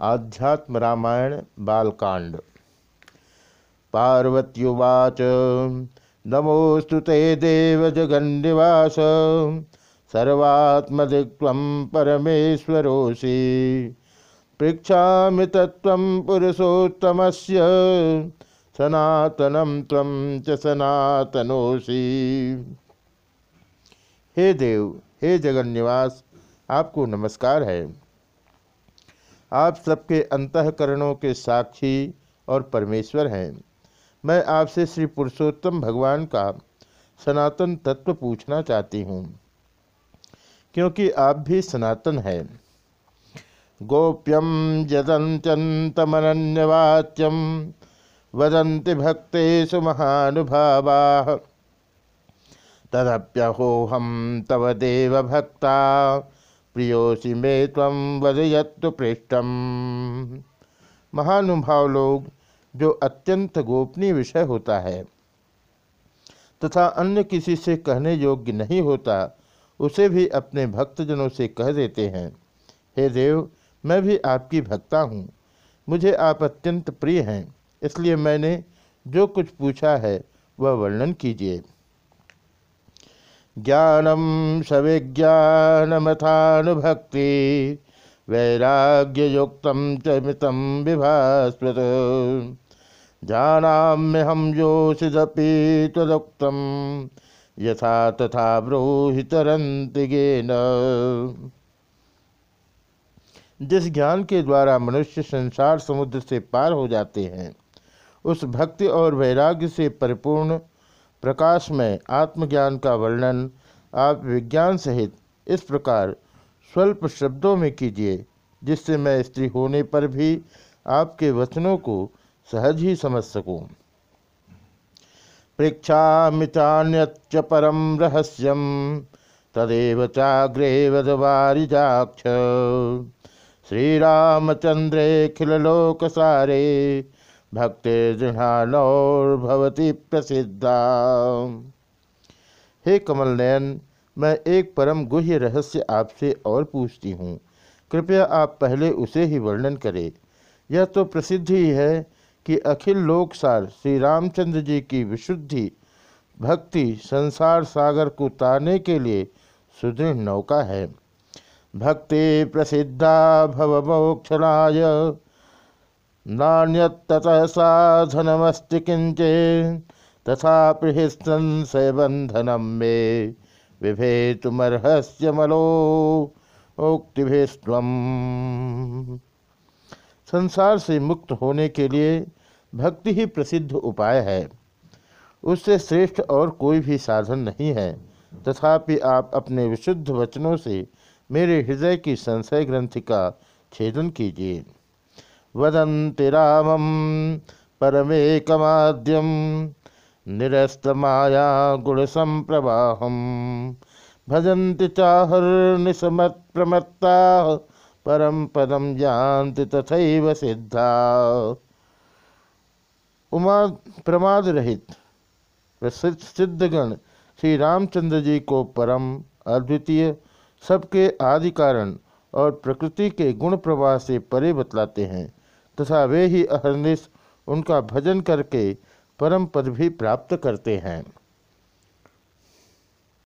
आध्यात्म रामायण बालकांड। पार्वत्युवाच नमोस्तु ते देव जगन्निवास, सर्वात्मदिक्त्वं परमेश्वरोऽसि। पृच्छामि तत्त्वं पुरुषोत्तमस्य, सनातनं त्वं च सनातनोऽसि। हे देव, हे जगन्निवास, आपको नमस्कार है। आप सबके अंतकरणों के साक्षी और परमेश्वर हैं। मैं आपसे श्री पुरुषोत्तम भगवान का सनातन तत्व पूछना चाहती हूँ, क्योंकि आप भी सनातन हैं। गोप्यम यदंत्यंतमन्यवाच्यम वदंति भक्तेषु महानुभावा। तदप्यहोहम तव देव भक्ता प्रियोसि मे तम वदयत्तु पृष्ठम। महानुभाव लोग, जो अत्यंत गोपनीय विषय होता है, तथा अन्य किसी से कहने योग्य नहीं होता, उसे भी अपने भक्तजनों से कह देते हैं, हे देव, मैं भी आपकी भक्ता हूँ, मुझे आप अत्यंत प्रिय हैं, इसलिए मैंने जो कुछ पूछा है, वह वर्णन कीजिए। ज्ञानम सविज्ञानमथानुभक्ति, वैराग्ययुक्त चमितम विभास्वत। जानाम्य हम योषिदपि तदुक्त यथा तथा ब्रूहि तरंतिगेन जिस ज्ञान के द्वारा मनुष्य संसार समुद्र से पार हो जाते हैं, उस भक्ति और वैराग्य से परिपूर्ण प्रकाश में आत्मज्ञान का वर्णन, आप विज्ञान सहित इस प्रकार स्वल्प शब्दों में कीजिए, जिससे मैं स्त्री होने पर भी आपके वचनों को सहज ही समझ सकूँ। पृक्षा मितान्यच परम रहस्यम, तदेव चाग्रे वदवारिजाक्ष सारे भक्ति दृढ़ानौर्भवती प्रसिद्धा। हे कमल नयन मैं एक परम गुह्य रहस्य आपसे और पूछती हूँ। कृपया आप पहले उसे ही वर्णन करें। यह तो प्रसिद्ध ही है कि अखिल लोकसार श्री रामचंद्र जी की विशुद्धि भक्ति संसार सागर को तारने के लिए सुदृढ़ नौका है। भक्ति प्रसिद्धा भवमोक्षणाय नान्यतः साधनमस्ति किंचे तथा संशयबंधनम मे विभेतुमर्हस्य मलो उक्तिभिस्व संसार से मुक्त होने के लिए भक्ति ही प्रसिद्ध उपाय है। उससे श्रेष्ठ और कोई भी साधन नहीं है। तथापि आप अपने विशुद्ध वचनों से मेरे हृदय की संशय ग्रंथि का छेदन कीजिए। वदंति रामम परमेकमाद्यम निरस्तमाया गुण संप्रवाहम भजन्ति चाहर्निशमत प्रमत्ता परम पदम जानति तथैव सिद्धा। उमा प्रमाद रहित सिद्धगण श्री रामचंद्र जी को परम अद्वितीय सबके आदि कारण और प्रकृति के गुण प्रवाह से परे बतलाते हैं। तथा वे ही अहरनिश उनका भजन करके परम पद भी प्राप्त करते हैं।